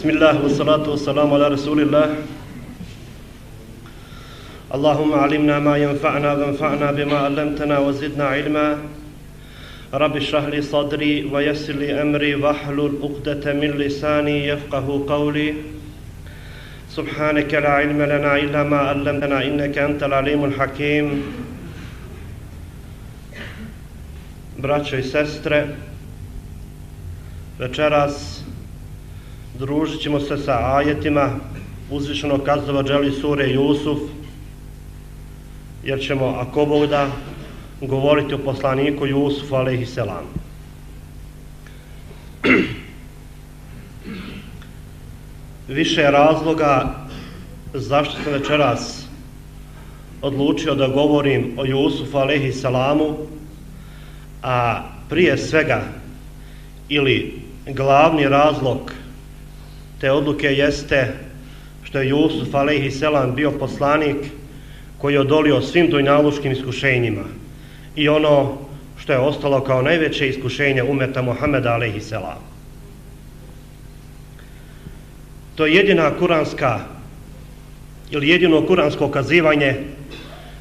بسم الله والصلاة والسلام على رسول الله اللهم علمنا ما ينفعنا وانفعنا بما علمتنا وزدنا علما رب اشرح لي صدري ويسر لي أمري واحلل عقدة من لساني يفقه قولي سبحانك لا علم لنا إلا ما علمتنا إنك أنت العليم الحكيم Braćo i sestre, večeras družit ćemo se sa ajetima uzvišenog kazdova dželi sure Jusuf, jer ćemo, ako Bog da, govoriti o poslaniku Jusufu, alaihi selam. Više razloga zašto sam večeras odlučio da govorim o Jusufu, alaihi selamu, a prije svega ili glavni razlog te odluke jeste što je Jusuf alaihi selam bio poslanik koji je odolio svim dojnaluškim iskušenjima i ono što je ostalo kao najveće iskušenje umeta Muhammeda alaihi selam. To je jedina kuranska ili jedino kuransko okazivanje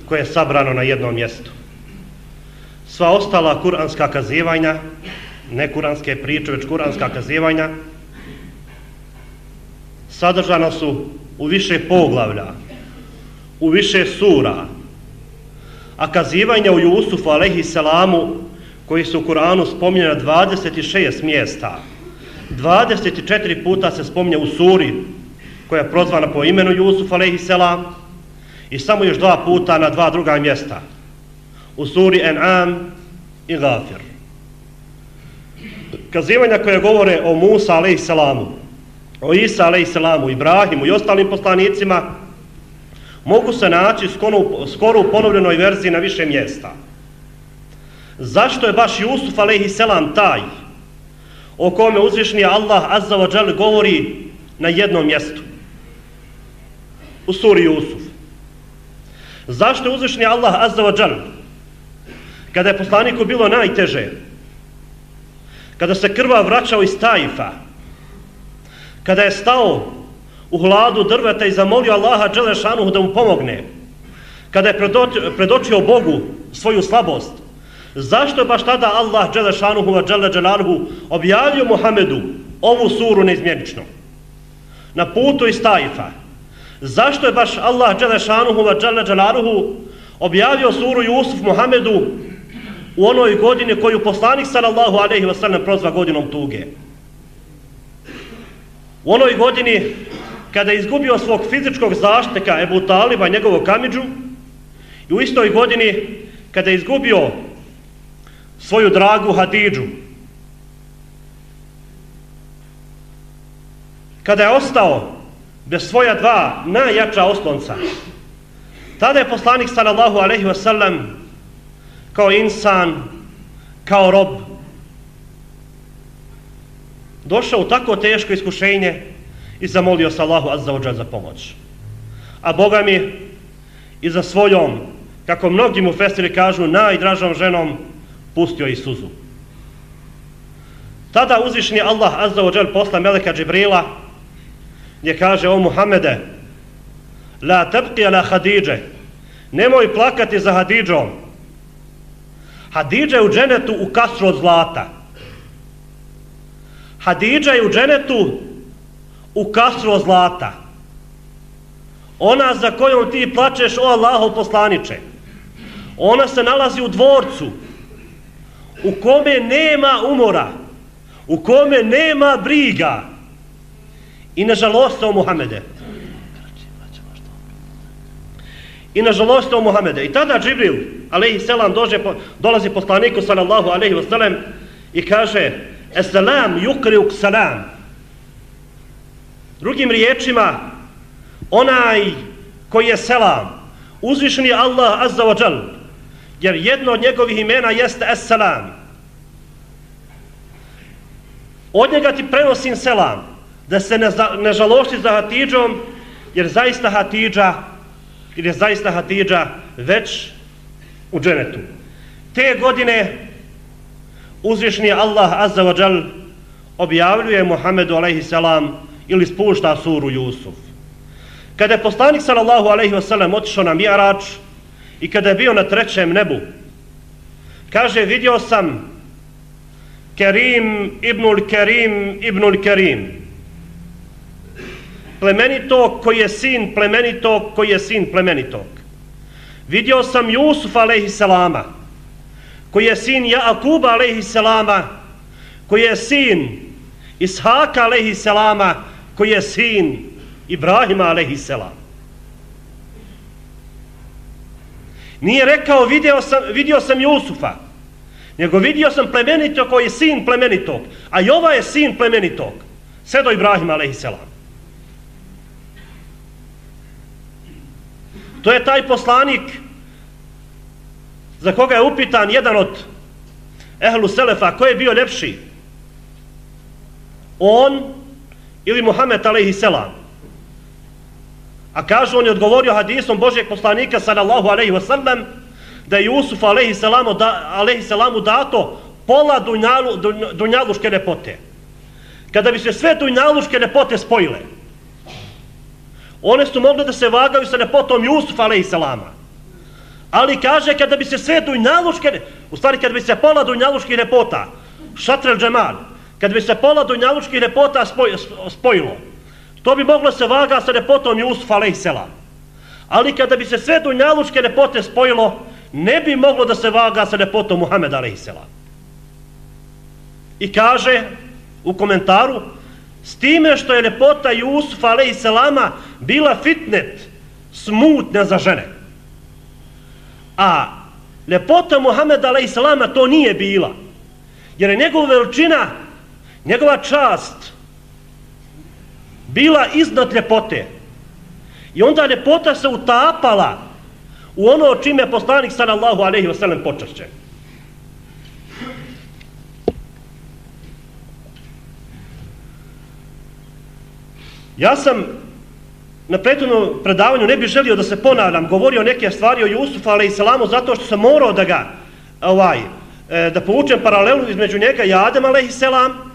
koje je sabrano na jednom mjestu. Sva ostala kuranska kazivanja, ne kuranske priče, već kuranska kazivanja, sadržana su u više poglavlja, u više sura, a kazivanja u Jusufu, alaihi selamu, koji su u Kuranu spominjena 26 mjesta, 24 puta se spominje u suri koja je prozvana po imenu Jusuf, alaihi selam, i samo još dva puta na dva druga mjesta, u suri En'am i Gafir. Kazivanja koje govore o Musa, alaihi selamu, o Isa a.s. Ibrahimu i ostalim poslanicima mogu se naći skoro, skoro u ponovljenoj verziji na više mjesta. Zašto je baš Jusuf a.s. taj o kome uzvišnji Allah azza wa džel govori na jednom mjestu? U suri Jusuf. Zašto je uzvišnji Allah azza wa džel kada je poslaniku bilo najteže kada se krva vraćao iz Tajfa kada je stao u hladu drveta i zamolio Allaha Đelešanuhu da mu pomogne, kada je predočio Bogu svoju slabost, zašto je baš tada Allah Đelešanuhu wa Đele objavio Muhammedu ovu suru neizmjenično? Na putu iz Tajfa. Zašto je baš Allah Đelešanuhu wa Đele objavio suru Jusuf Muhammedu u onoj godini koju poslanik sallallahu alaihi wa sallam prozva godinom tuge? U onoj godini kada je izgubio svog fizičkog zašteka Ebu Taliba, njegovog kamidžu, i u istoj godini kada je izgubio svoju dragu Hadidžu, kada je ostao bez svoja dva najjača oslonca, tada je poslanik sallallahu alaihi wasallam kao insan, kao rob, došao u tako teško iskušenje i zamolio se Allahu azza ođa za pomoć. A Boga mi i za svojom, kako mnogi mu festiri kažu, najdražom ženom pustio i suzu. Tada uzvišni Allah azza ođa džal posla Meleka Džibrila gdje kaže o Muhammede La tebki la Hadidže Nemoj plakati za Hadidžom Hadidža je u dženetu u kasru od zlata Hadidža je u dženetu u kasru zlata. Ona za kojom ti plačeš o Allahov poslaniče. Ona se nalazi u dvorcu u kome nema umora, u kome nema briga i na žalost o Muhamede. I na žalost o Muhamede. I tada Džibril, alaihi selam, dođe, dolazi poslaniku sallallahu alaihi wasallam i kaže Esalam yukriuk salam. Drugim riječima, onaj koji je selam, uzvišeni Allah azza wa jal, jer jedno od njegovih imena jeste Esalam. Od njega ti prenosim selam, da se ne, za, ne žalošti za Hatidžom, jer zaista Hatidža, jer je zaista Hatidža već u dženetu. Te godine uzvišni Allah azza wa jal objavljuje Muhammedu a.s. ili spušta suru Jusuf. Kada je poslanik sallallahu alaihi wasallam otišao na Mijarač i kada je bio na trećem nebu, kaže vidio sam Kerim ibnul Kerim ibnul Kerim plemenitog koji je sin plemenitog koji je sin plemenitog. Vidio sam Jusuf alaihi salama koji je sin Jakuba alaihi selama, koji je sin Ishaka alaihi selama, koji je sin Ibrahima alaihi salam. Nije rekao vidio sam, vidio sam Jusufa, nego vidio sam plemenitog koji je sin plemenitog, a Jova je sin plemenitog, sve do Ibrahima alaihi salam. To je taj poslanik za koga je upitan jedan od ehlu selefa, ko je bio ljepši? On ili Muhammed alaihi selam? A kažu, on je odgovorio hadisom Božijeg poslanika sallallahu alaihi wasallam da je Jusuf alaihi selamu, da, alaihi selamu dato pola dunjalu, dunjaluške lepote. Kada bi se sve dunjaluške lepote spojile, one su mogle da se vagaju sa lepotom Jusufa alaihi selama. Ali kaže, kada bi se sve dunjaluške, u stvari kada bi se pola dunjaluških repota, šatrel džemal, kada bi se pola dunjaluških repota spoj, spojilo, To bi moglo se vaga sa lepotom Jusuf a.s. Ali kada bi se sve dunjaluške lepote spojilo, ne bi moglo da se vaga sa lepotom Muhameda a.s. I kaže u komentaru, s time što je lepota Jusuf a.s. bila fitnet, smutna za žene. A lepota Muhammed a.s. to nije bila. Jer je njegova veličina, njegova čast, bila iznad ljepote. I onda ljepota se utapala u ono čime poslanik sallallahu alaihi wa sallam počašće. Ja sam na prethodnom predavanju ne bih želio da se ponavljam, govorio neke stvari o Jusufu alaihi salamu zato što sam morao da ga ovaj, e, da povučem paralelu između njega i Adem i Selam,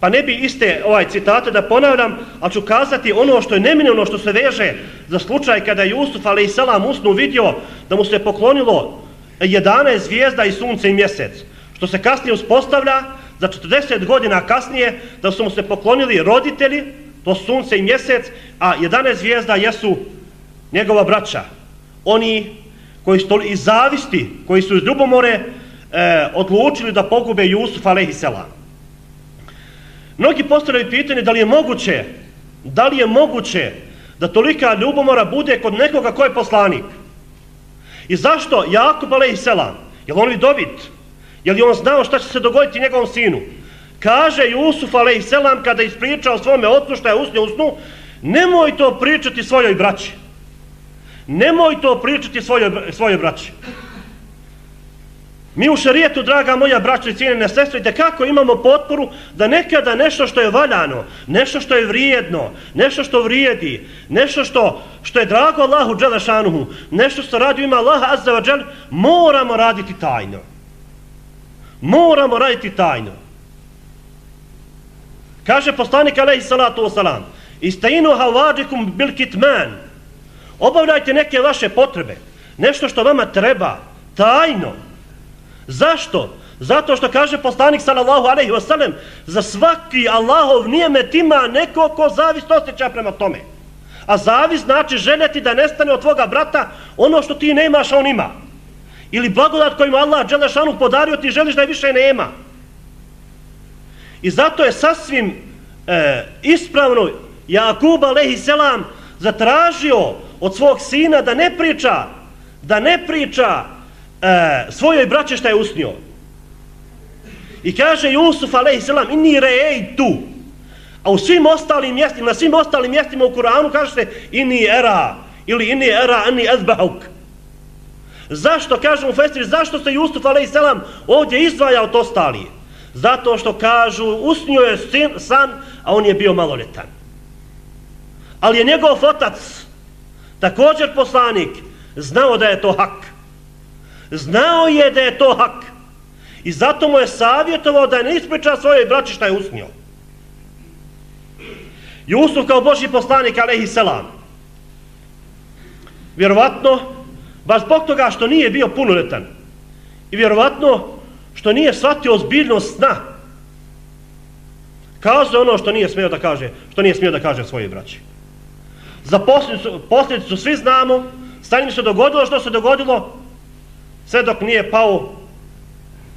Pa ne bi iste ovaj citate da ponavljam, ali ću kazati ono što je neminovno ono što se veže za slučaj kada je Jusuf a.s. usnu vidio da mu se poklonilo 11 zvijezda i sunce i mjesec. Što se kasnije uspostavlja za 40 godina kasnije da su mu se poklonili roditelji, to sunce i mjesec, a 11 zvijezda jesu njegova braća. Oni koji su iz zavisti, koji su iz ljubomore e, odlučili da pogube Jusuf a.s. Mnogi postavljaju pitanje da li je moguće, da li je moguće da tolika ljubomora bude kod nekoga ko je poslanik. I zašto Jakub Alej je li on vidovit? Je li on znao šta će se dogoditi njegovom sinu? Kaže Jusuf a.s. Kada ispričao svome otcu što je usnio usnu, nemoj to pričati svojoj braći. Nemoj to pričati svojoj, svojoj braći. Mi u šarijetu, draga moja braća i cijenine sestre, da kako imamo potporu da nekada nešto što je valjano, nešto što je vrijedno, nešto što vrijedi, nešto što, što je drago Allahu Đelešanuhu, nešto što radi ima Allaha Azza wa Đel, moramo raditi tajno. Moramo raditi tajno. Kaže poslanik alaihi salatu wasalam, istainu havadikum bil kitman, obavljajte neke vaše potrebe, nešto što vama treba, tajno, Zašto? Zato što kaže poslanik sallallahu alejhi ve sellem za svaki Allahov nijemet ima neko ko zavist osjeća prema tome. A zavist znači željeti da nestane od tvoga brata ono što ti nemaš, a on ima. Ili blagodat kojim Allah Đelešanu podario ti želiš da je više nema. I zato je sasvim e, ispravno Jakub alejhi selam zatražio od svog sina da ne priča da ne priča e, svojoj braće šta je usnio. I kaže Jusuf selam inni reej tu. A u svim ostalim mjestima, na svim ostalim mjestima u Kur'anu kaže se inni era ili inni era ani azbahuk. Zašto, kažu u Festri, zašto se Jusuf a.s. ovdje izdvaja od ostali? Zato što kažu, usnio je sin, san, a on je bio maloletan. Ali je njegov otac, također poslanik, znao da je to hak. Znao je da je to hak. I zato mu je savjetovao da ne ispriča svoje braći šta je usnio. Jusuf kao Boži poslanik, alaihi selam. Vjerovatno, baš zbog toga što nije bio punoletan i vjerovatno što nije shvatio ozbiljnost sna, kaže ono što nije smio da kaže, što nije smio da kaže svoje braći. Za posljedicu, posljedicu svi znamo, stanje se dogodilo što se dogodilo, sve dok nije pao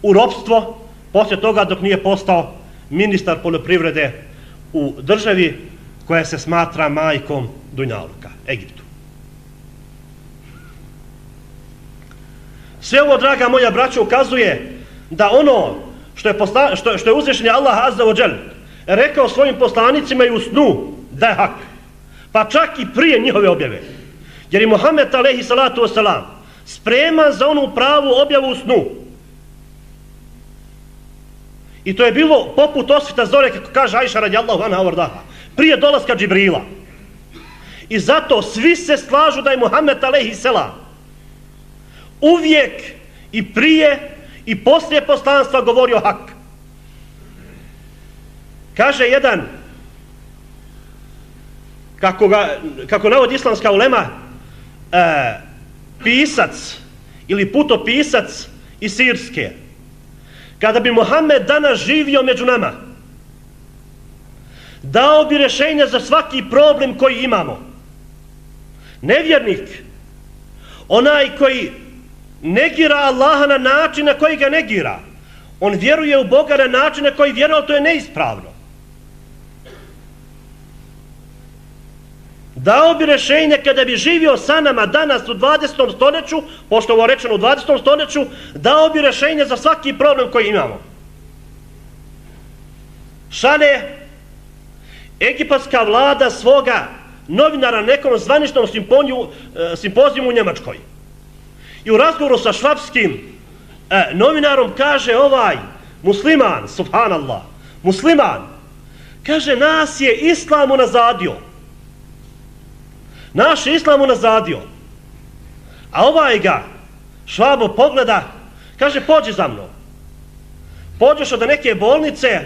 u ropstvo, poslije toga dok nije postao ministar poljoprivrede u državi koja se smatra majkom Dunjaluka, Egiptu. Sve ovo, draga moja braća, ukazuje da ono što je, posla, što, što je uzvišenje Allah Azza ođel rekao svojim poslanicima i u snu da je hak. Pa čak i prije njihove objave. Jer je Muhammed alaihi salatu wasalam spreman za onu pravu objavu u snu. I to je bilo poput osvita zore, kako kaže Aisha radijallahu anha avardaha, prije dolaska Džibrila. I zato svi se slažu da je Muhammed alaihi salam uvijek i prije i poslije poslanstva govorio hak. Kaže jedan, kako, ga, kako navod islamska ulema, e, pisac ili putopisac iz Sirske, kada bi Mohamed danas živio među nama, dao bi rješenje za svaki problem koji imamo. Nevjernik, onaj koji negira Allaha na način na koji ga negira, on vjeruje u Boga na način na koji vjeruje, to je neispravno. Dao bi rešenje kada bi živio sa nama danas u 20. stoljeću, pošto ovo rečeno u 20. stoljeću, dao bi rešenje za svaki problem koji imamo. Šale egipatska vlada svoga novinara nekom zvaničnom simponiju, e, simpozijumu u Njemačkoj. I u razgovoru sa švapskim e, novinarom kaže ovaj musliman, subhanallah, musliman, kaže nas je islam unazadio. Naš islam unazadio. A ovaj ga švabo pogleda, kaže pođi za mnom. Pođeš od neke bolnice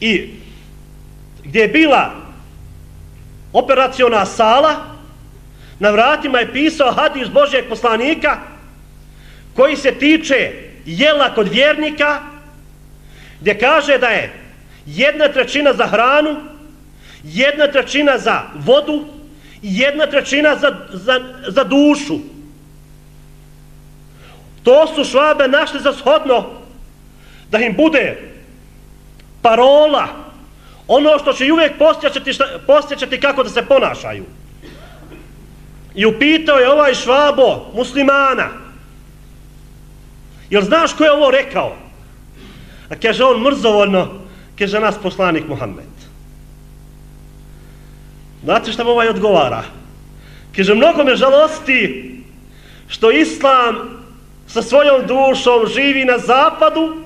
i gdje je bila operaciona sala, na vratima je pisao hadis Božijeg poslanika koji se tiče jela kod vjernika gdje kaže da je jedna trećina za hranu, jedna trećina za vodu i jedna trećina za, za, za dušu. To su švabe našli za shodno da im bude parola ono što će uvijek postjećati, posjećati kako da se ponašaju. I upitao je ovaj švabo muslimana. Jel znaš ko je ovo rekao? A kaže on mrzovoljno, kaže nas poslanik Muhammed. Znate šta mu ovaj odgovara? Kaže, mnogo me žalosti što Islam sa svojom dušom živi na zapadu,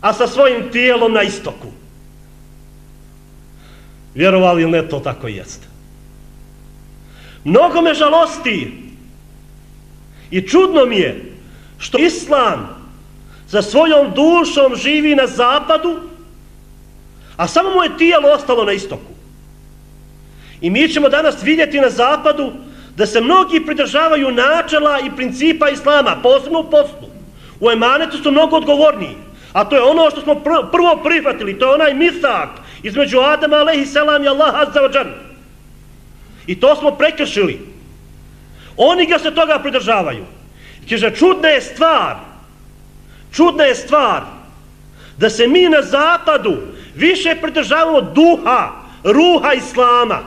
a sa svojim tijelom na istoku. Vjerovali ili ne, to tako jeste. Mnogo me žalosti i čudno mi je što Islam za svojom dušom živi na zapadu, a samo mu je tijelo ostalo na istoku. I mi ćemo danas vidjeti na zapadu da se mnogi pridržavaju načela i principa Islama, posebno u poslu. U emanetu su mnogo odgovorniji. A to je ono što smo prvo prihvatili, to je onaj misak između Adama, alaihi selam i Allaha azza wa džanu. I to smo prekršili. Oni ga se toga pridržavaju. Kaže, čudna je stvar, čudna je stvar, da se mi na zapadu više pridržavamo duha, ruha islama,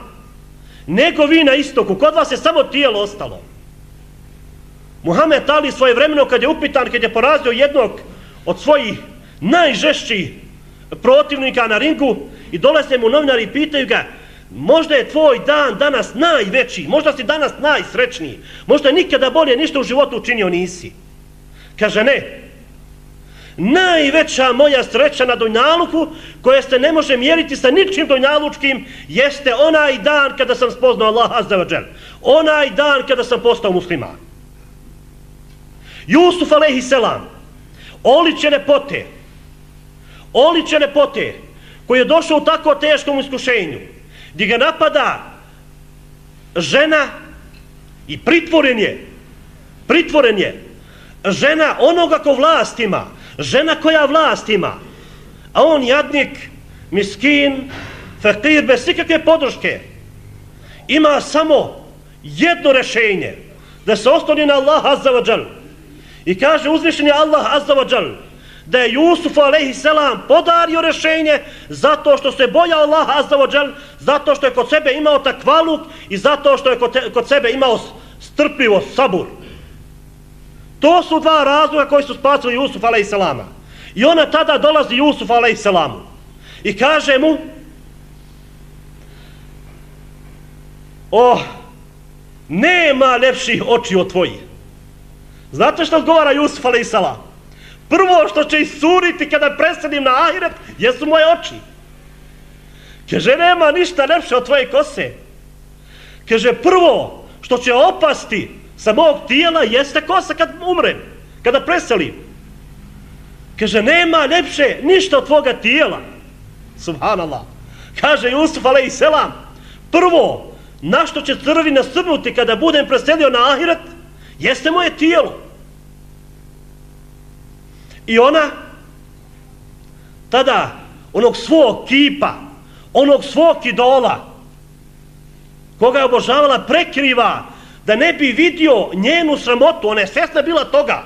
nego vi na istoku. Kod vas je samo tijelo ostalo. Muhammed Ali svoje vremeno kad je upitan, kad je porazio jednog od svojih najžešćih protivnika na ringu i dolaze mu novinari i pitaju ga, Možda je tvoj dan danas najveći, možda si danas najsrećniji, možda nikada bolje ništa u životu učinio nisi. Kaže ne, najveća moja sreća na Dojnaluku, koja se ne može mjeriti sa ničim Dojnalučkim, jeste onaj dan kada sam spoznao Allah Džel. Onaj dan kada sam postao musliman. Jusuf alaihi selam, oliče lepote, oliče lepote, koji je došao u tako teškom iskušenju, gdje ga napada žena i pritvoren je, pritvoren je, žena onoga ko vlast ima, žena koja vlast ima, a on jadnik, miskin, fakir, bez ikakve podrške, ima samo jedno rešenje, da se ostani na Allah azza wa. I kaže uzvišenje Allah azza wa da je Jusuf a.s. podario rešenje zato što se boja Allah azzavodžel, zato što je kod sebe imao takvaluk i zato što je kod, te, kod sebe imao strpljivo, sabur. To su dva razloga koji su spasili Jusuf a.s. I ona tada dolazi Jusuf a.s. I kaže mu, oh, nema lepših očiju od tvojih. Znate što odgovara Jusuf a.s. Prvo što će isuriti kada presedim na ahiret, jesu moje oči. Kaže, nema ništa lepše od tvoje kose. Kaže, prvo što će opasti sa mog tijela jeste kosa kad umrem, kada preselim. Kaže, nema lepše ništa od tvoga tijela. Subhanallah. Kaže Jusuf a.s. Prvo, na što će crvi nasrnuti kada budem preselio na ahiret, jeste moje tijelo. I ona, tada, onog svog kipa, onog svog idola, koga je obožavala, prekriva, da ne bi vidio njenu sramotu, ona je svjesna bila toga.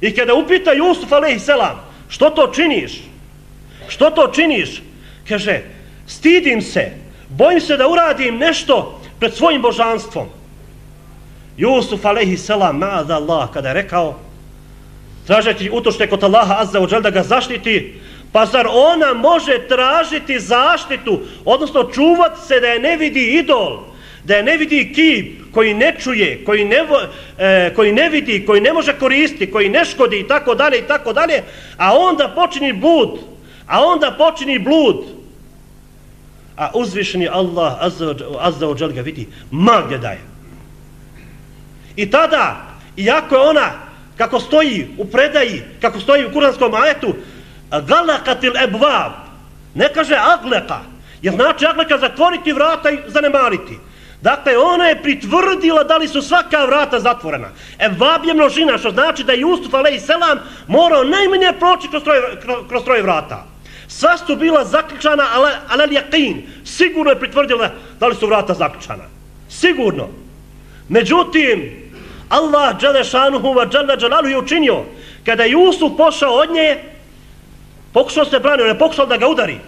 I kada upita Jusuf a.s. što to činiš? Što to činiš? Kaže, stidim se, bojim se da uradim nešto pred svojim božanstvom. Jusuf a.s. mada Allah, kada je rekao, tražiti utošte kod Allaha azza wa da ga zaštiti, pa zar ona može tražiti zaštitu, odnosno čuvat se da je ne vidi idol, da je ne vidi kip koji ne čuje, koji ne, e, koji ne vidi, koji ne može koristiti, koji ne škodi i tako dalje i tako dalje, a onda počini bud, a onda počini blud, a uzvišeni Allah azza wa ga vidi, ma gdje daje. I tada, iako je ona kako stoji u predaji, kako stoji u kuranskom ajetu, galakatil ebvab, ne kaže agleka, jer znači agleka zatvoriti vrata i zanemariti. Dakle, ona je pritvrdila da li su svaka vrata zatvorena. Ebvab je množina, što znači da je Jusuf selam morao najmanje proći kroz troje, kroz troje vrata. Sva su bila zaključana, ale, ale jakin, sigurno je pritvrdila da li su vrata zaključana. Sigurno. Međutim, Allah Đelešanuhu wa džele Đelalu je učinio. Kada je Jusuf pošao od nje pokušao se branio, ne pokušao da ga udari.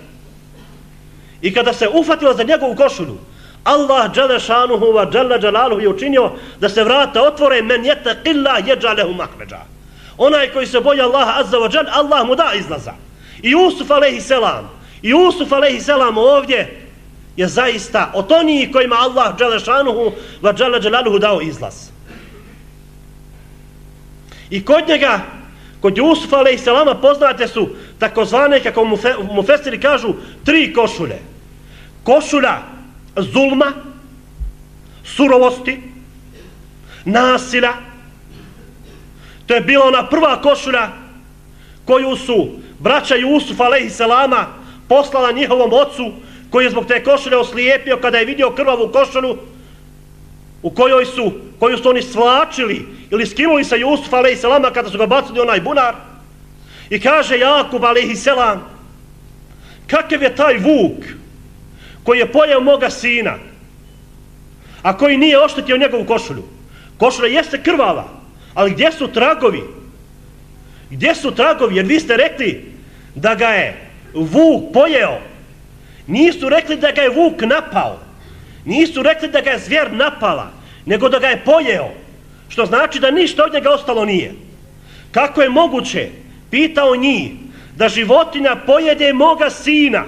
I kada se ufatila za njegovu košulju Allah Đelešanuhu wa džele dželalu je učinio da se vrata otvore men jete qilla jeđalehu mahmeđa onaj koji se boja Allaha azza wa džel Allah mu da izlaza. I Jusuf alaihi selam i Jusuf alaihi selam ovdje je zaista od onih kojima Allah Đelešanuhu wa džele dželaluhu dao izlaz. I kod njega, kod Jusufa selama poznate su takozvane, kako mu, fe, mu fesiri kažu, tri košulje. Košulja zulma, surovosti, nasila. To je bila ona prva košulja koju su braća Jusufa a.s. poslala njihovom ocu, koji je zbog te košulje oslijepio kada je vidio krvavu košulju, u kojoj su, koju su oni svlačili ili skinuli sa Jusuf a.s. kada su ga bacili onaj bunar i kaže Jakub a.s. kakav je taj vuk koji je pojeo moga sina a koji nije oštetio njegovu košulju košulja jeste krvava ali gdje su tragovi gdje su tragovi jer vi ste rekli da ga je vuk pojeo nisu rekli da ga je vuk napao Nisu rekli da ga je zvjer napala, nego da ga je pojeo. Što znači da ništa od njega ostalo nije. Kako je moguće, pitao njih, da životinja pojede moga sina,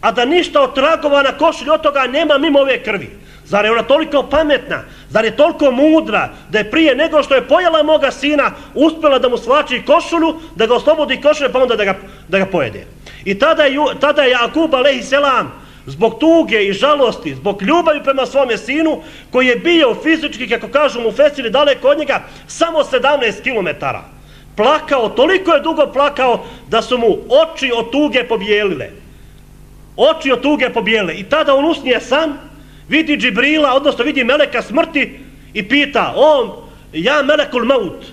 a da ništa od tragova na košulju od toga nema mimo ove krvi. Zar je ona toliko pametna, zar je toliko mudra, da je prije nego što je pojela moga sina, uspjela da mu slači košulju, da ga oslobodi košulje, pa onda da ga, da ga pojede. I tada je, tada je Jakub, alaihi selam, zbog tuge i žalosti, zbog ljubavi prema svome sinu, koji je bio fizički, kako kažu mu Fesili, daleko od njega, samo 17 km. Plakao, toliko je dugo plakao da su mu oči od tuge pobijelile. Oči od tuge pobijele. I tada on usnije sam, vidi Džibrila, odnosno vidi Meleka smrti i pita, on, ja Melekul Maut,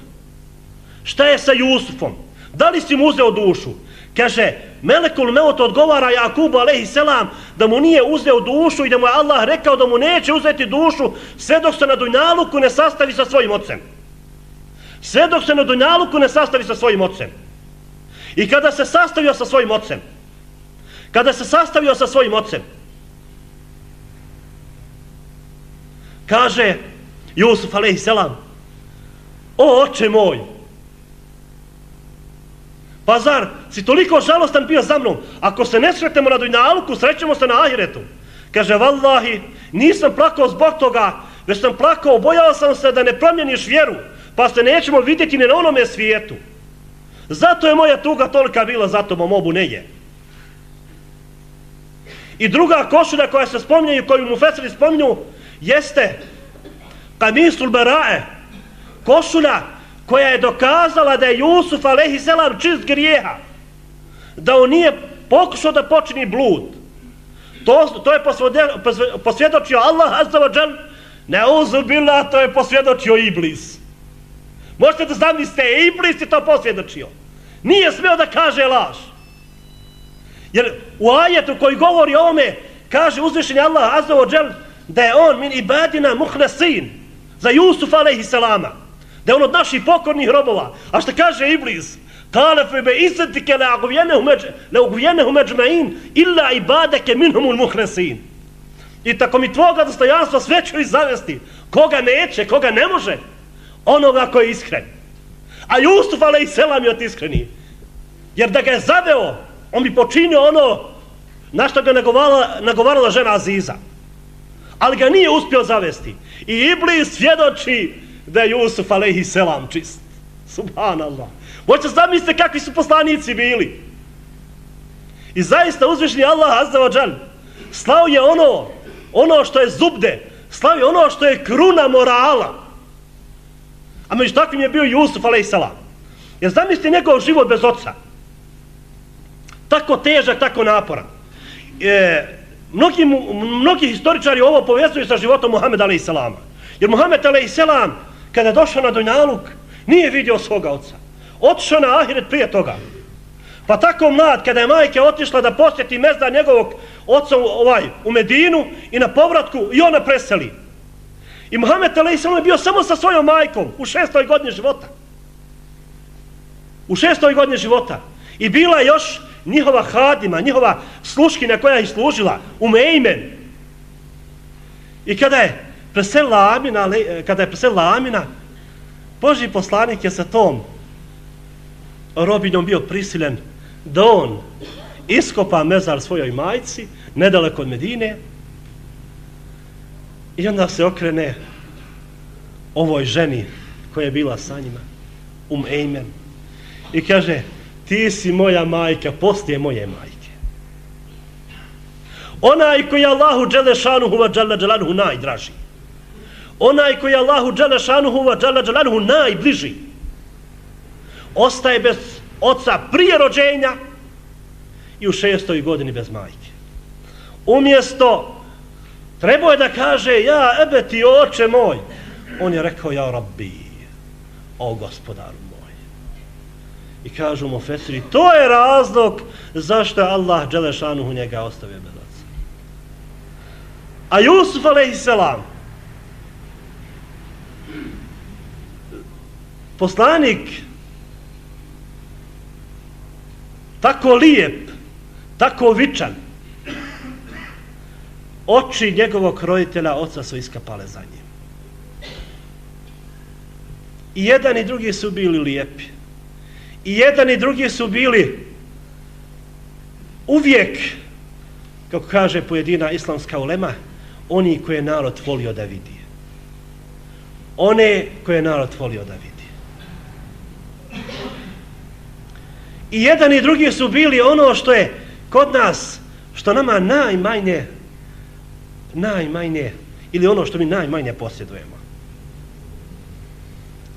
šta je sa Jusufom? Da li si mu uzeo dušu? Kaže, Melekul Meot odgovara Jakubu alaihi selam da mu nije uzeo dušu i da mu je Allah rekao da mu neće uzeti dušu sve dok se na Dunjaluku ne sastavi sa svojim ocem. Sve dok se na Dunjaluku ne sastavi sa svojim ocem. I kada se sastavio sa svojim ocem, kada se sastavio sa svojim ocem, kaže Jusuf alaihi selam, o oče moj, pa zar si toliko žalostan bio za mnom, ako se ne sretemo na dunjalku, srećemo se na Ahiretu. Kaže, vallahi, nisam plakao zbog toga, već sam plakao, bojao sam se da ne promjeniš vjeru, pa se nećemo vidjeti ni na onome svijetu. Zato je moja tuga tolika bila zato mom obu neje. I druga košulja koja se spominje i koju mu Fesri spominju jeste Kamisul berae, košulja koja je dokazala da je Jusuf Alehi Selam čist grijeha, da on nije pokušao da počini blud. To, to je posvjedočio Allah Azza wa ne uzubila, to je posvjedočio Iblis. Možete da zamislite, Iblis je to posvjedočio. Nije smio da kaže laž. Jer u ajetu koji govori o ome, kaže uzvišenje Allah Azza wa da je on min ibadina muhlesin za Jusuf alaihi salama. Da je on od naših pokornih robova. A što kaže Iblis? Kale fe be isetike le ugvijenehu međmein illa ibadeke minhumul muhlesin. I tako mi tvoga dostojanstva sve ću zavesti. Koga neće, koga ne može, onoga ko je iskren. A Jusuf ale i selam je od iskreni. Jer da ga je zaveo, on bi počinio ono na što ga nagovarala, nagovarala žena Aziza. Ali ga nije uspio zavesti. I Iblis svjedoči da je Jusuf alaihi selam čist. Subhanallah. Možete zamislite kakvi su poslanici bili. I zaista uzvišni Allah azza wa džal slao je ono ono što je zubde slao je ono što je kruna morala. A među takvim je bio Jusuf alaihi selam. Jer zamislite njegov život bez oca tako težak, tako naporan. E, mnogi, mnogi historičari ovo povezuju sa životom Muhammed alaihi selama. Jer Muhammed a.s kada je došao na Dunjaluk, nije vidio svoga oca. Otišao na Ahiret prije toga. Pa tako mlad, kada je majke otišla da posjeti mezda njegovog oca ovaj, u Medinu i na povratku i ona preseli. I Mohamed a.s. je bio samo sa svojom majkom u šestoj godini života. U šestoj godini života. I bila još njihova hadima, njihova sluškina koja je služila, umejmen. I kada je preselila Amina, eh, kada je preselila Amina, Boži poslanik je sa tom robinom bio prisilen da on iskopa mezar svojoj majci, nedaleko od Medine, i onda se okrene ovoj ženi koja je bila sa njima, um Ejmen, i kaže, ti si moja majka, poslije moje majke. Onaj koji je Allahu Đelešanuhu wa Đala Đalanuhu najdraži. Onaj koji je Allahu Đelešanuhu wa Đala Đalanuhu najbliži. Ostaje bez oca prije rođenja i u šestoj godini bez majke. Umjesto, trebao je da kaže, ja ebe ti oče moj. On je rekao, ja rabbi, o gospodaru moj. I kažu mu Fesiri, to je razlog zašto je Allah Đelešanuhu njega ostavio bez oca. A Jusuf alaihissalam, Poslanik tako lijep, tako vičan, oči njegovog roditelja oca su iskapale za njim. I jedan i drugi su bili lijepi. I jedan i drugi su bili uvijek, kako kaže pojedina islamska ulema, oni koje narod volio da vidi. One koje narod volio da vidi. I jedan i drugi su bili ono što je kod nas, što nama najmanje, najmanje, ili ono što mi najmanje posjedujemo.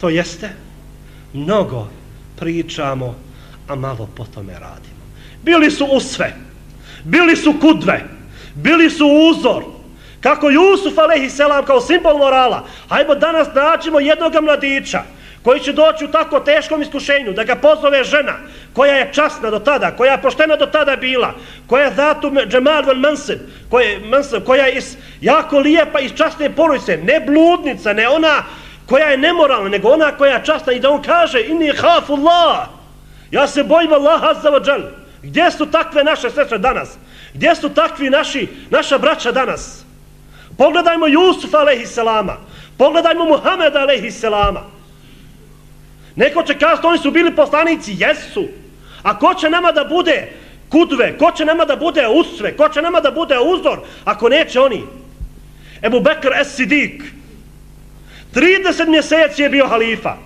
To jeste mnogo pričamo, a malo po tome radimo. Bili su u sve. bili su kudve, bili su uzor, kako Jusuf alaihi selam kao simbol morala, hajmo danas naćemo jednog mladića, koji će doći u tako teškom iskušenju, da ga pozove žena, koja je časna do tada, koja je poštena do tada bila, koja je zatu džemal van mansib, koja, mansib, koja je is, jako lijepa iz časne porodice, ne bludnica, ne ona koja je nemoralna, nego ona koja je časna i da on kaže, inni hafu Allah, ja se bojim Allaha za vađan. Gdje su takve naše sestre danas? Gdje su takvi naši, naša braća danas? Pogledajmo Jusufa alaihissalama, pogledajmo Muhameda alaihissalama, Neko će kazati, oni su bili poslanici, jesu. A ko će nama da bude kudve, ko će nama da bude usve, ko će nama da bude uzor, ako neće oni? Ebu Bekr es Sidik, 30 mjeseci je bio halifa.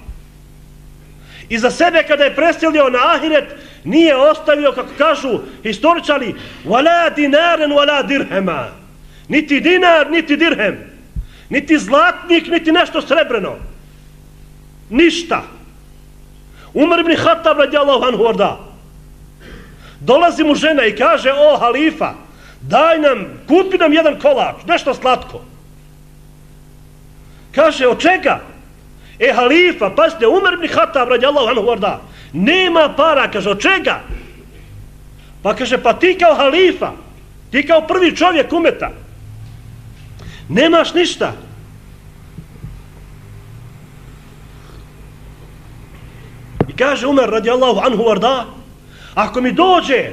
I za sebe kada je preselio na Ahiret, nije ostavio, kako kažu historičali, wala dinaren, wala dirhema. Niti dinar, niti dirhem. Niti zlatnik, niti nešto srebreno. Ništa. Ništa. Umar ibn Khattab radijallahu anhu orda. Dolazi mu žena i kaže, o halifa, daj nam, kupi nam jedan kolač, nešto slatko. Kaže, od čega? E, halifa, pazite, Umar ibn Khattab radijallahu anhu orda. Nema para, kaže, od čega? Pa kaže, pa ti kao halifa, ti kao prvi čovjek umeta, nemaš ništa. Kaže Umar radijallahu anhu arda, ako mi dođe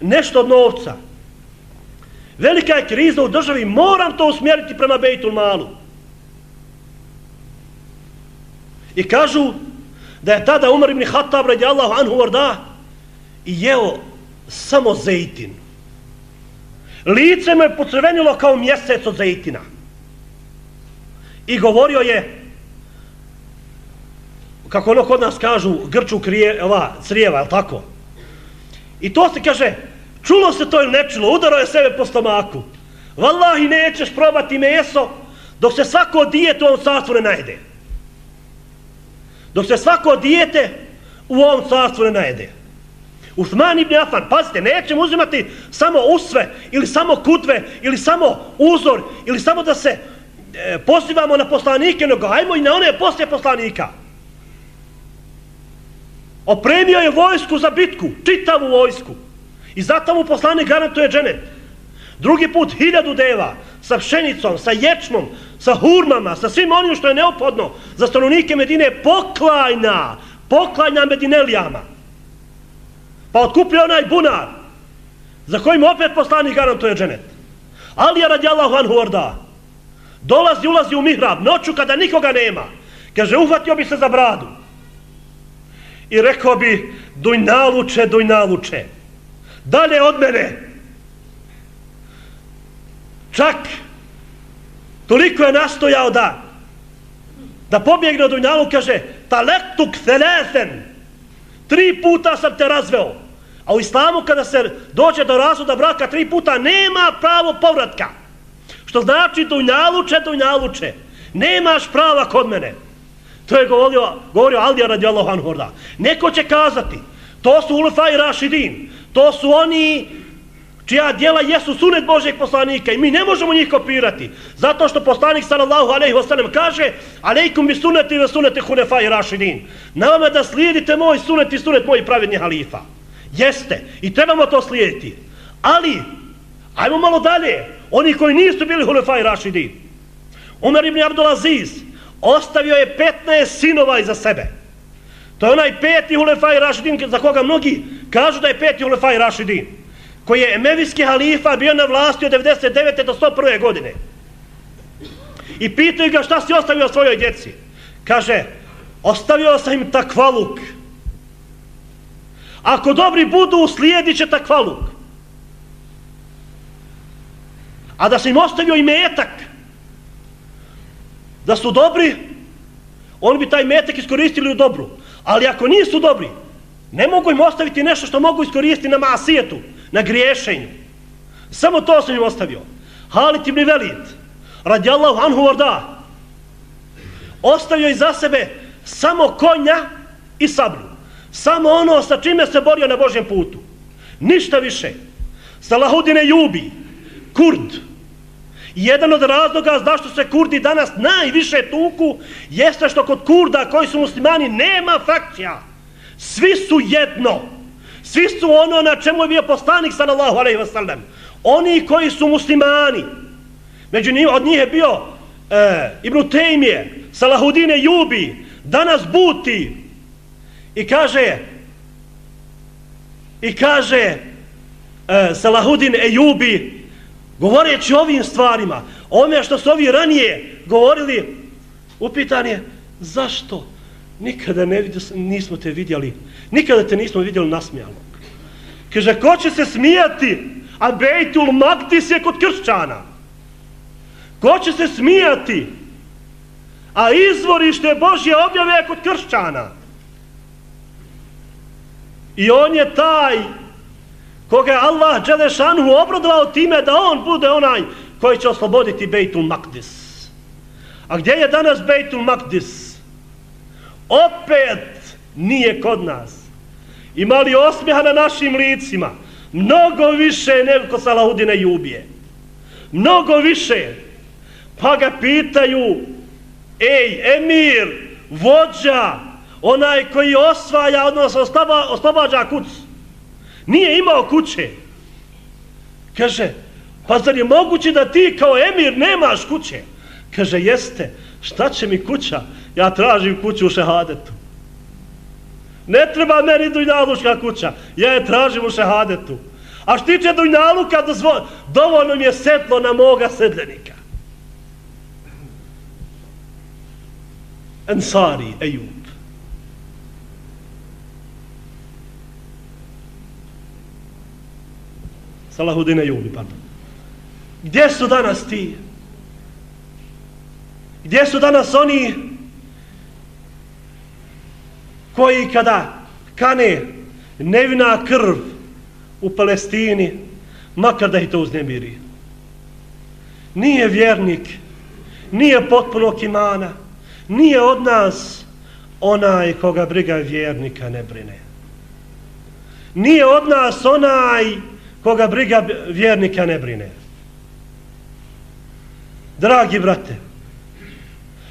nešto od novca, velika je kriza u državi, moram to usmjeriti prema Bejtul Malu. I kažu da je tada Umar ibn Khattab radijallahu anhu arda i jeo samo zejtin. Lice mu je pocrvenilo kao mjesec od zejtina. I govorio je, kako ono kod nas kažu, grču krije, ova, crijeva, je tako? I to se kaže, čulo se to ili ne čulo, udaro je sebe po stomaku. Wallahi nećeš probati meso dok se svako dijete u ovom carstvu ne najede. Dok se svako dijete u ovom carstvu ne najede. Usman ibn Afan, pazite, nećemo uzimati samo usve, ili samo kutve, ili samo uzor, ili samo da se e, pozivamo na poslanike, nego ajmo i na one poslije poslanika. Opremio je vojsku za bitku, čitavu vojsku. I zato mu poslanik garantuje dženet. Drugi put hiljadu deva sa pšenicom, sa ječmom, sa hurmama, sa svim onim što je neophodno za stanovnike Medine poklajna, poklajna Medinelijama. Pa otkuplja onaj bunar za kojim opet poslanik garantuje dženet. Ali je radi Allahu anhu orda. Dolazi, ulazi u mihrab, noću kada nikoga nema. Kaže, uhvatio bi se za bradu i rekao bi dujnaluče, dujnaluče. Dalje od mene. Čak toliko je nastojao da da pobjegne od dujnalu, kaže talektuk thelesen. Tri puta sam te razveo. A u islamu kada se dođe do razvoda braka tri puta nema pravo povratka. Što znači dujnaluče, dujnaluče. Nemaš prava kod mene. To je govorio, govorio Aldija radi anhu Anhorda. Neko će kazati, to su Ulfa i Rašidin, to su oni čija djela jesu sunet Božeg poslanika i mi ne možemo njih kopirati. Zato što poslanik sallallahu alaihi wasallam kaže alejkum bi suneti ve suneti hunefa i Rašidin. Na vama da slijedite moj sunet i sunet mojih pravednih halifa. Jeste. I trebamo to slijediti. Ali, ajmo malo dalje. Oni koji nisu bili hunefa i Rašidin. Umar ibn Abdulaziz, ostavio je 15 sinova iza sebe. To je onaj peti Hulefaj Rašidin za koga mnogi kažu da je peti Hulefaj Rašidin koji je emevijski halifa bio na vlasti od 99. do 101. godine. I pitaju ga šta si ostavio svojoj djeci. Kaže, ostavio sam im takvaluk. Ako dobri budu, slijedit će takvaluk. A da sam im ostavio i metak, da su dobri, oni bi taj metak iskoristili u dobru. Ali ako nisu dobri, ne mogu im ostaviti nešto što mogu iskoristiti na masijetu, na griješenju. Samo to sam im ostavio. Halit ibn Velid, radi Allahu anhu varda, ostavio iza sebe samo konja i sablju. Samo ono sa čime se borio na Božjem putu. Ništa više. Salahudine Jubi, Kurd. Jedan od razloga zašto se Kurdi danas najviše tuku jeste što kod Kurda koji su muslimani nema frakcija. Svi su jedno. Svi su ono na čemu je bio poslanik sallallahu alaihi wasallam. Oni koji su muslimani. Među njima, od njih je bio e, Ibn Tejmije, Salahudine Jubi, danas Buti. I kaže i kaže e, Salahudin Ejubi govoreći ovim stvarima ome što su ovi ranije govorili upitan je zašto? Nikada ne vidio, nismo te vidjeli. Nikada te nismo vidjeli nasmijalog. kaže ko će se smijati a Bejtul Maktis je kod kršćana. Ko će se smijati a izvorište Božje objave je kod kršćana? I on je taj koga je Allah Đelešanu obrodovao time da on bude onaj koji će osloboditi Bejtul Makdis. A gdje je danas Bejtul Makdis? Opet nije kod nas. Imali osmijeha na našim licima. Mnogo više nego kod Salahudine Jubije. ubije. Mnogo više. Pa ga pitaju, ej, emir, vođa, onaj koji osvaja, odnosno oslobađa kuć, nije imao kuće. Kaže, pa zar je moguće da ti kao emir nemaš kuće? Kaže, jeste, šta će mi kuća? Ja tražim kuću u šehadetu. Ne treba meni dunjaluška kuća, ja je tražim u šehadetu. A što tiče dujnaluka, dovoljno mi je sedlo na moga sedlenika. Ensari, Ejub. Salahudine Juli, pardon. Gdje su danas ti? Gdje su danas oni koji kada kane nevina krv u Palestini, makar da ih to uznemiri. Nije vjernik, nije potpuno kimana, nije od nas onaj koga briga vjernika ne brine. Nije od nas onaj koga briga vjernika ne brine. Dragi brate,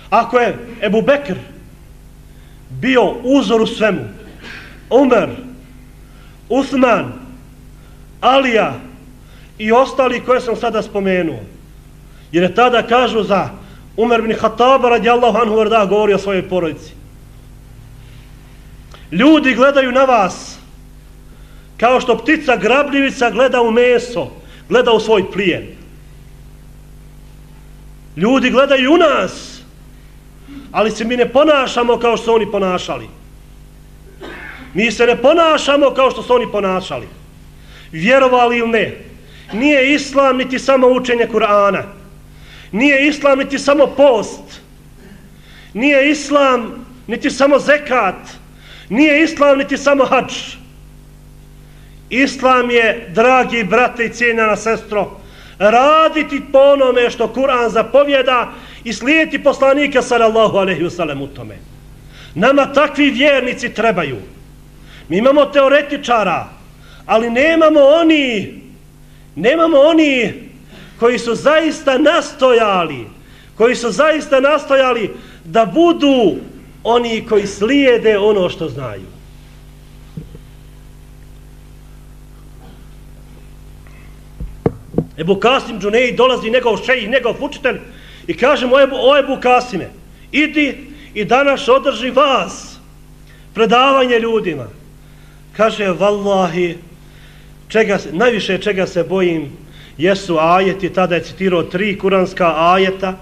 ako je Ebu Bekr bio uzor u svemu, Umar, Usman, Alija i ostali koje sam sada spomenuo, jer je tada kažu za Umar bin Khattaba radijallahu anhu vrda govori o svojoj porodici. Ljudi gledaju na vas kao što ptica grabljivica gleda u meso, gleda u svoj plijen. Ljudi gledaju u nas, ali se mi ne ponašamo kao što su oni ponašali. Mi se ne ponašamo kao što su oni ponašali. Vjerovali ili ne, nije islam niti samo učenje Kur'ana. Nije islam niti samo post. Nije islam niti samo zekat. Nije islam niti samo hađ. Islam je, dragi brate i cijenjena sestro, raditi po onome što Kur'an zapovjeda i slijeti poslanika sallallahu alaihi wasallam u tome. Nama takvi vjernici trebaju. Mi imamo teoretičara, ali nemamo oni, nemamo oni koji su zaista nastojali, koji su zaista nastojali da budu oni koji slijede ono što znaju. Ebu Kasim Džuneji dolazi njegov šejih, njegov učitelj i kaže mu o Ebu Kasime, idi i danas održi vas predavanje ljudima. Kaže, vallahi, čega, najviše čega se bojim jesu ajeti, tada je citirao tri kuranska ajeta,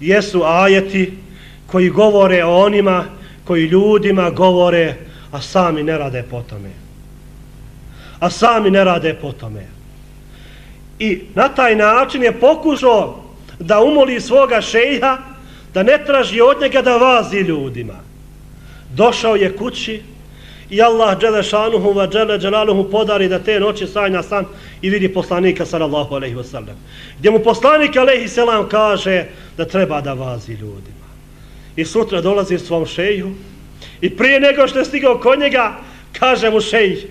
jesu ajeti koji govore o onima koji ljudima govore, a sami ne rade po tome. A sami ne rade po tome i na taj način je pokušao da umoli svoga šeha da ne traži od njega da vazi ljudima. Došao je kući i Allah džele šanuhu va džele dželaluhu podari da te noći sanja san i vidi poslanika sallallahu alaihi wasallam. Gdje mu poslanik alaihi selam kaže da treba da vazi ljudima. I sutra dolazi svom šeju i prije nego što je stigao kod njega kaže mu šej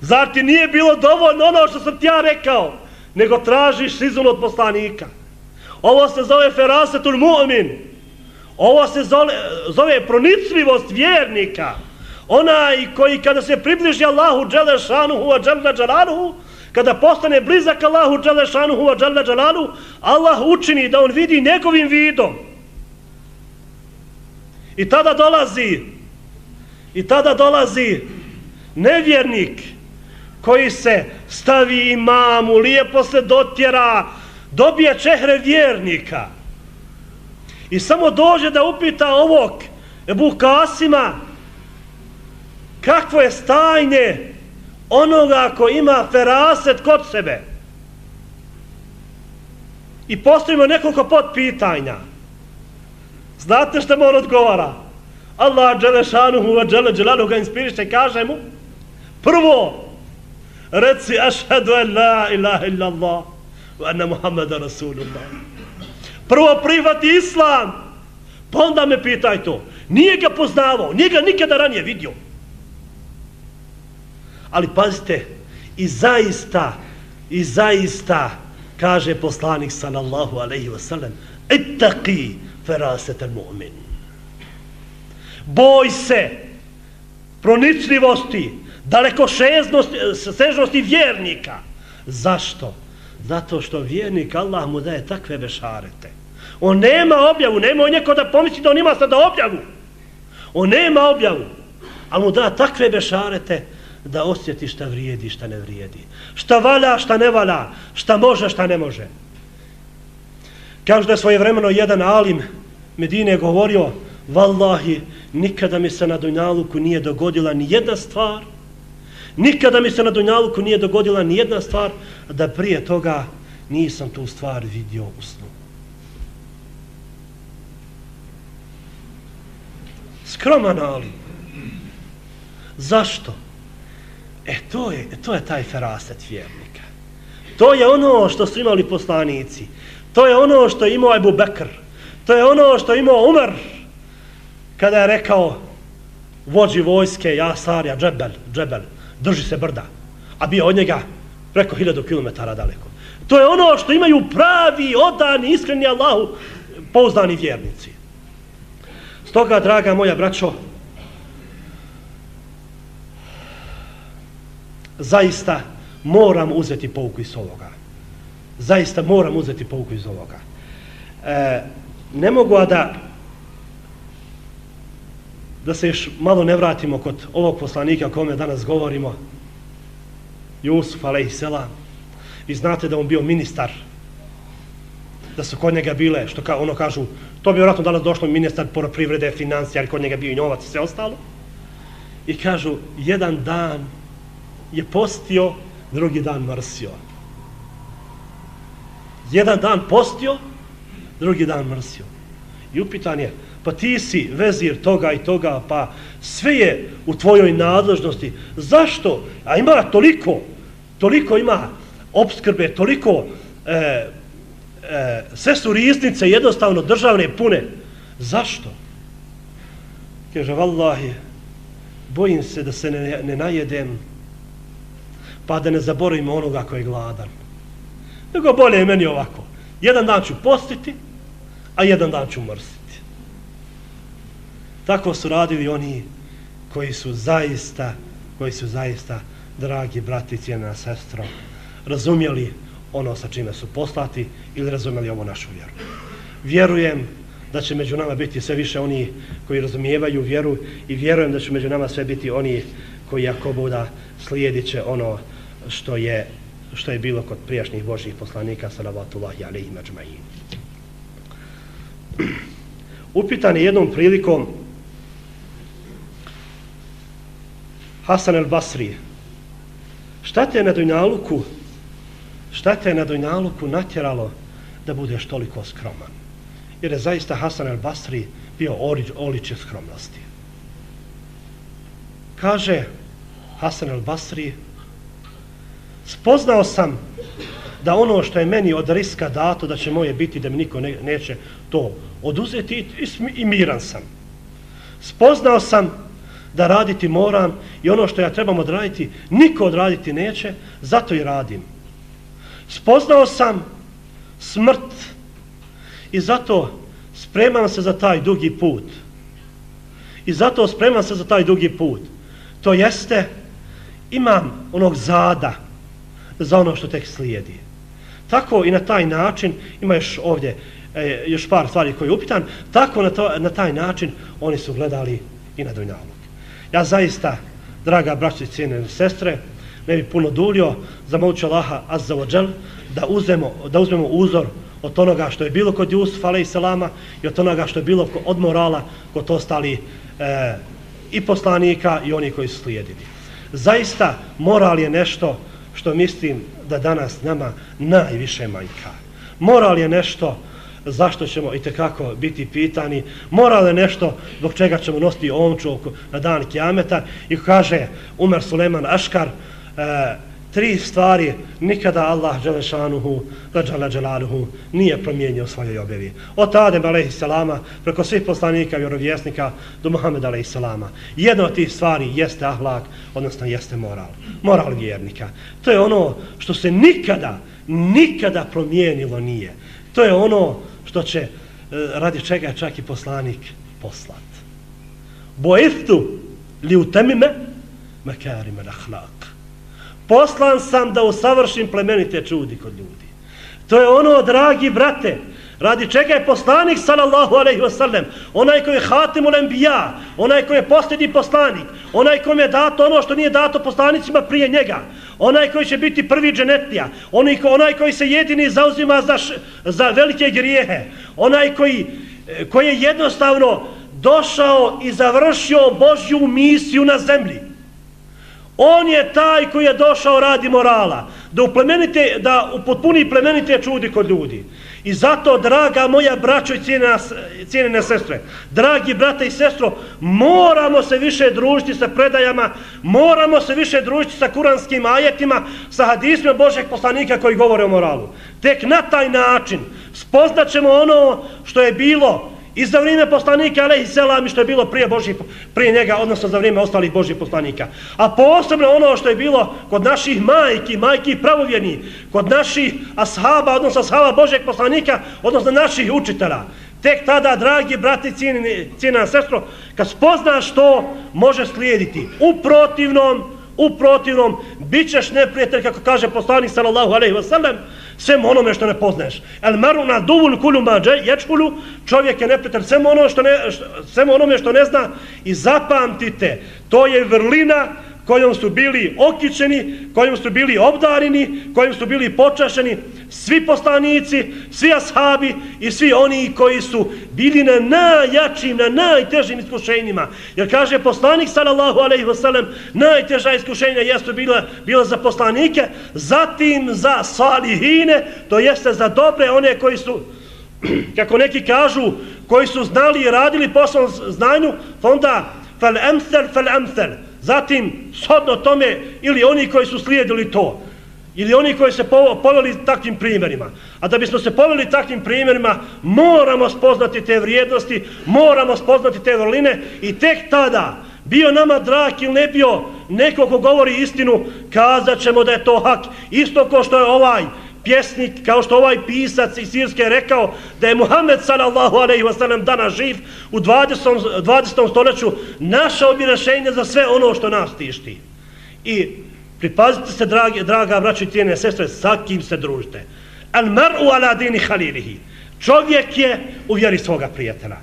Zar ti nije bilo dovoljno ono što sam ti ja rekao? Nego tražiš izun od poslanika. Ovo se zove ferasetul mu'min. Ovo se zove, zove pronicljivost vjernika. Onaj koji kada se približi Allahu Đelešanuhu a Đelešanuhu, kada postane blizak Allahu Đelešanuhu a Đelešanuhu, Allah učini da on vidi njegovim vidom. I tada dolazi, i tada dolazi nevjernik koji se stavi imamu, lijepo se dotjera, dobije čehre vjernika. I samo dođe da upita ovog Ebu Kasima kakvo je stajnje onoga ko ima feraset kod sebe? I postavimo nekoliko potpitanja. Znate što mu on odgovara? Allah Đelešanuhu wa Đele Đelanu ga inspiriše i kaže mu prvo reci ašhedu en la ilaha illa Allah wa anna Muhammeda Rasulullah. Prvo prihvati islam pa onda me pitaj to. Nije ga poznavao, nije ga nikada ranije vidio. Ali pazite i zaista i zaista kaže poslanik sallallahu alaihi wa sallam ittaqi ferasetan mu'min. Boj se proničljivosti daleko sežnosti vjernika zašto? zato što vjernik Allah mu daje takve bešarete on nema objavu nema on neko da pomisli da on ima sada objavu on nema objavu ali mu da takve bešarete da osjeti šta vrijedi, šta ne vrijedi. Šta valja, šta ne valja, šta može, šta ne može. Kažu da je svoje vremeno jedan alim Medine govorio, Wallahi, nikada mi se na Dunjaluku nije dogodila ni jedna stvar, nikada mi se na Dunjaluku nije dogodila ni jedna stvar, da prije toga nisam tu stvar vidio u snu. Skroman Ali. Zašto? E to je, to je taj feraset vjernika. To je ono što su imali poslanici. To je ono što je imao Ebu Bekr. To je ono što je imao Umar. Kada je rekao vođi vojske, ja Sarja, Džebel, Džebel, drži se brda. A bio od njega preko hiljadu kilometara daleko. To je ono što imaju pravi, odani, iskreni Allahu, pouzdani vjernici. Stoga, draga moja braćo, zaista moram uzeti pouku iz ovoga. Zaista moram uzeti pouku iz ovoga. E, ne mogu da da se još malo ne vratimo kod ovog poslanika o kome danas govorimo Jusuf alaihisselam vi znate da on bio ministar da su kod njega bile što ka, ono kažu to bi vjerojatno danas došlo ministar privrede, financija jer kod njega bio i novac i sve ostalo i kažu jedan dan je postio, drugi dan mrsio. Jedan dan postio, drugi dan mrsio. I upitan je, pa ti si vezir toga i toga, pa sve je u tvojoj nadležnosti. Zašto? A ima toliko, toliko ima obskrbe, toliko, e, e, sve su riznice jednostavno državne pune. Zašto? Kaže, vallahi, bojim se da se ne, ne najedem, pa da ne zaboravimo onoga koji je gladan. Nego bolje je meni ovako. Jedan dan ću postiti, a jedan dan ću mrsiti. Tako su radili oni koji su zaista, koji su zaista, dragi brati, cijena sestro, razumjeli ono sa čime su poslati ili razumjeli ovo našu vjeru. Vjerujem da će među nama biti sve više oni koji razumijevaju vjeru i vjerujem da će među nama sve biti oni koji ako buda slijedit će ono što je što je bilo kod prijašnjih božjih poslanika salavatullahi alaihi mađmajin. Upitan je jednom prilikom Hasan el Basri šta te na Dunjaluku šta te na Dunjaluku natjeralo da budeš toliko skroman? Jer je zaista Hasan el Basri bio oliče skromnosti. Kaže Hasan el Basri spoznao sam da ono što je meni od riska dato da će moje biti da mi niko ne, neće to oduzeti i, i, i miran sam. Spoznao sam da raditi moram i ono što ja trebam odraditi, niko odraditi neće, zato i radim. Spoznao sam smrt i zato spremam se za taj dugi put. I zato spremam se za taj dugi put. To jeste, imam onog zada za ono što tek slijedi. Tako i na taj način, ima još ovdje e, još par stvari koje je upitan, tako na, to, na taj način oni su gledali i na Dunjalog. Ja zaista, draga braći i cijene sestre, ne bi puno dulio, zamolit Allaha Azza wa Jal, da uzmemo, da uzmemo uzor od onoga što je bilo kod Jusuf a.s. i od onoga što je bilo od morala kod ostali e, i poslanika i oni koji su slijedili. Zaista moral je nešto što mislim da danas nama najviše manjka. Moral je nešto zašto ćemo i tekako biti pitani. mora li nešto dok čega ćemo nositi omču na dan Kijameta i kaže Umar Suleman Aškar e, tri stvari nikada Allah Đelešanuhu Đele Đelaluhu nije promijenio svojoj objavi. Od Adem a.s. preko svih poslanika i vjerovjesnika do Muhammed a.s. Jedna od tih stvari jeste ahlak, odnosno jeste moral. Moral vjernika. To je ono što se nikada, nikada promijenilo nije. To je ono što će e, radi čega čak i poslanik poslat. Boiftu li utemime mekarime ahlak. Poslan sam da usavršim plemenite čudi kod ljudi. To je ono, dragi brate, radi čega je poslanik, sallallahu alaihi wasallam, onaj koji je hatim enbiya, onaj koji je posljednji poslanik, onaj koji je dato ono što nije dato poslanicima prije njega, onaj koji će biti prvi dženetija, onaj, onaj koji se jedini zauzima za, š, za velike grijehe, onaj koji, e, koji je jednostavno došao i završio Božju misiju na zemlji. On je taj koji je došao radi morala, da, uplemenite, da upotpuni plemenite čudi kod ljudi. I zato, draga moja braćo i cijenine sestre, dragi brate i sestro, moramo se više družiti sa predajama, moramo se više družiti sa kuranskim ajetima, sa hadismima Božeg poslanika koji govore o moralu. Tek na taj način spoznaćemo ono što je bilo I za vrijeme poslanika, ale selam, što je bilo prije, Boži, prije njega, odnosno za vrijeme ostalih Božih poslanika. A posebno ono što je bilo kod naših majki, majki pravovjerni, kod naših ashaba, odnosno ashaba Božeg poslanika, odnosno naših učitelja. Tek tada, dragi brati, cijena sestro, kad spoznaš što može slijediti u protivnom, u protivnom, bit ćeš neprijatelj, kako kaže poslanik sallallahu alaihi wa sem onome što ne poznaješ. El maru na duvul kulu mađe, ječkulu, čovjek je neprijatelj sem, ono što ne, svem onome što ne zna i zapamtite, to je vrlina kojom su bili okićeni, kojom su bili obdareni, kojom su bili počašeni svi poslanici, svi ashabi i svi oni koji su bili na najjačim, na najtežim iskušenjima. Jer kaže poslanik sallallahu alejhi ve sellem, najteža iskušenja jesu bila, bila za poslanike, zatim za salihine, to jeste za dobre one koji su, kako neki kažu, koji su znali i radili poslom znanju, pa onda fal amsal fal amsal Zatim, shodno tome, ili oni koji su slijedili to, ili oni koji se poveli takvim primjerima. A da bismo se poveli takvim primjerima, moramo spoznati te vrijednosti, moramo spoznati te vrline i tek tada, bio nama drak ili ne bio neko ko govori istinu, kazat ćemo da je to hak. Isto ko što je ovaj, pjesnik, kao što ovaj pisac iz Sirske rekao da je Muhammed sallallahu alaihi wasallam danas živ u 20. 20. stoljeću naša rešenje za sve ono što nas tišti. I pripazite se, dragi, draga braći i tijene sestre, sa kim se družite. Al mar'u ala dini halilihi. Čovjek je u vjeri svoga prijatelja.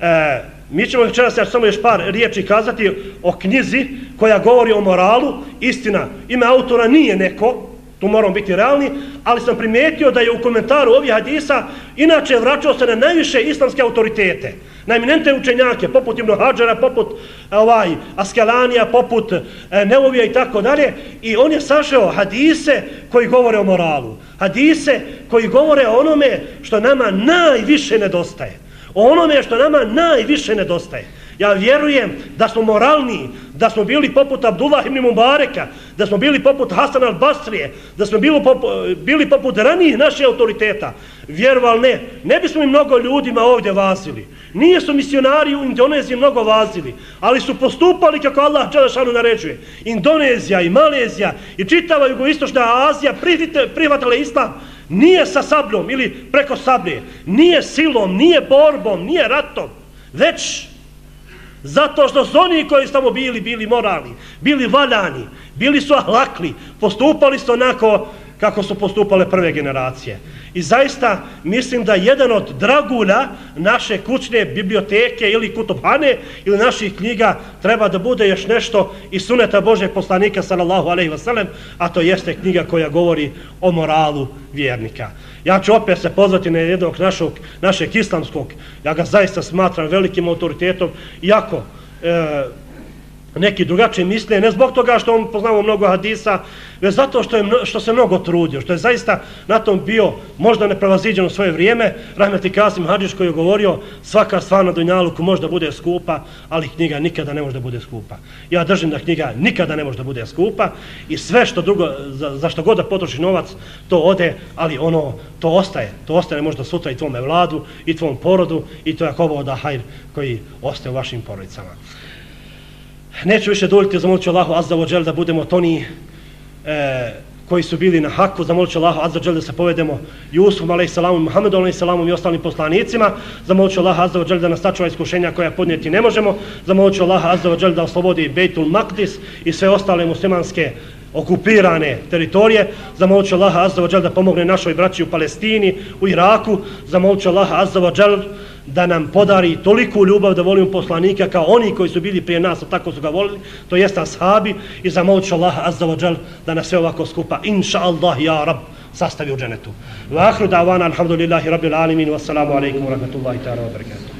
E, mi ćemo večeras ja samo još par riječi kazati o knjizi koja govori o moralu. Istina, ime autora nije neko, Tu moramo biti realni, ali sam primijetio da je u komentaru ovih hadisa inače vraćao se na najviše islamske autoritete, na eminente učenjake, poput Ibn Hadžara, poput e, ovaj, Askelanija, poput e, Neovija i tako dalje, i on je sašao hadise koji govore o moralu, hadise koji govore o onome što nama najviše nedostaje, o onome što nama najviše nedostaje. Ja vjerujem da smo moralni, da smo bili poput Abdullah ibn Mubareka, da smo bili poput Hasan al-Basrije, da smo bili poput, bili poput ranijih naše autoriteta. Vjerovali ne, ne bismo i mnogo ljudima ovdje vazili. Nije su misionari u Indoneziji mnogo vazili, ali su postupali kako Allah Đelešanu naređuje. Indonezija i Malezija i čitava jugoistočna Azija prihvatale islam nije sa sabljom ili preko sablje, nije silom, nije borbom, nije ratom, već zato što su oni koji su tamo bili, bili moralni, bili valjani, bili su ahlakli, postupali su onako kako su postupale prve generacije. I zaista mislim da jedan od dragulja naše kućne biblioteke ili kutobane ili naših knjiga treba da bude još nešto iz suneta Božeg poslanika sallallahu alaihi wasallam, a to jeste knjiga koja govori o moralu vjernika. Ja ću opet se pozvati na jednog našog, našeg islamskog, ja ga zaista smatram velikim autoritetom, iako e, neki drugačije misle, ne zbog toga što on poznao mnogo hadisa, već zato što, je, što se mnogo trudio, što je zaista na tom bio možda neprevaziđeno u svoje vrijeme. Rahmeti Kasim Hadžiš koji je govorio svaka stvar na Dunjaluku možda bude skupa, ali knjiga nikada ne može da bude skupa. Ja držim da knjiga nikada ne može da bude skupa i sve što drugo, za, za što god da potroši novac, to ode, ali ono, to ostaje. To ostaje možda sutra i tvome vladu, i tvom porodu, i to je kovo da hajr koji ostaje u vašim porodicama. Neću više dovoljiti, zamolit ću Allahu Azza wa da budemo toni e, koji su bili na haku, zamolit ću Allahu Azza wa da se povedemo Jusufom a.s. Muhammedu a.s. i ostalim poslanicima, zamolit ću Allahu Azza wa da nas sačuva iskušenja koja podnijeti ne možemo, zamolit ću Allahu Azza wa da oslobodi Bejtul Maqdis i sve ostale muslimanske okupirane teritorije, zamolit ću Allaha Azza wa da pomogne našoj braći u Palestini, u Iraku, zamolit ću Allaha Azza wa Jal da nam podari toliku ljubav da volimo poslanika kao oni koji su bili prije nas, a tako su ga volili, to jest ashabi, i za moć Allaha Azza wa Jal da nas sve ovako skupa, inša Allah, ja Rab, sastavi u dženetu. Vahru da'vana, alhamdulillahi, rabbil alimin, wassalamu alaikum, wa rahmatullahi ta'ala, wa barakatuh.